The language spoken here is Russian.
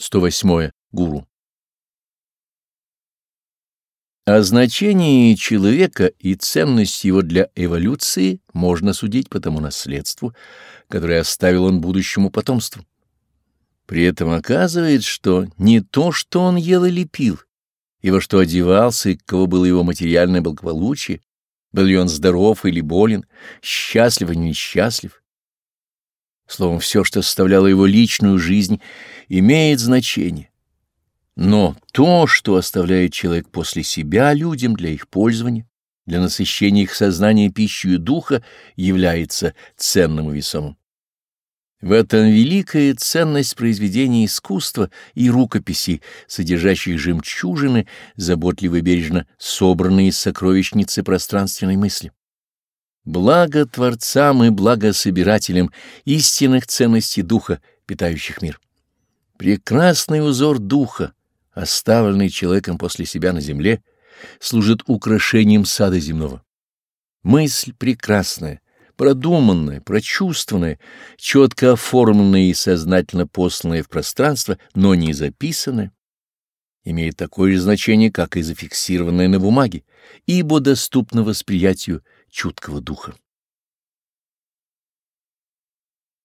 108. Гуру. О значении человека и ценности его для эволюции можно судить по тому наследству, которое оставил он будущему потомству. При этом оказывается, что не то, что он ел или пил, и во что одевался, и каково было его материальное благополучие, был ли он здоров или болен, счастлив или несчастлив. Словом, все, что составляло его личную жизнь, имеет значение. Но то, что оставляет человек после себя людям для их пользования, для насыщения их сознания пищей духа, является ценным и весомым. В этом великая ценность произведений искусства и рукописей, содержащих жемчужины, заботливо и бережно собранные из сокровищницы пространственной мысли. Благо Творцам и благо Собирателям истинных ценностей Духа, питающих мир. Прекрасный узор Духа, оставленный человеком после себя на земле, служит украшением сада земного. Мысль прекрасная — продуманное, прочувствованное, четко оформленное и сознательно посланное в пространство, но не записанное, имеет такое же значение, как и зафиксированное на бумаге, ибо доступно восприятию чуткого духа.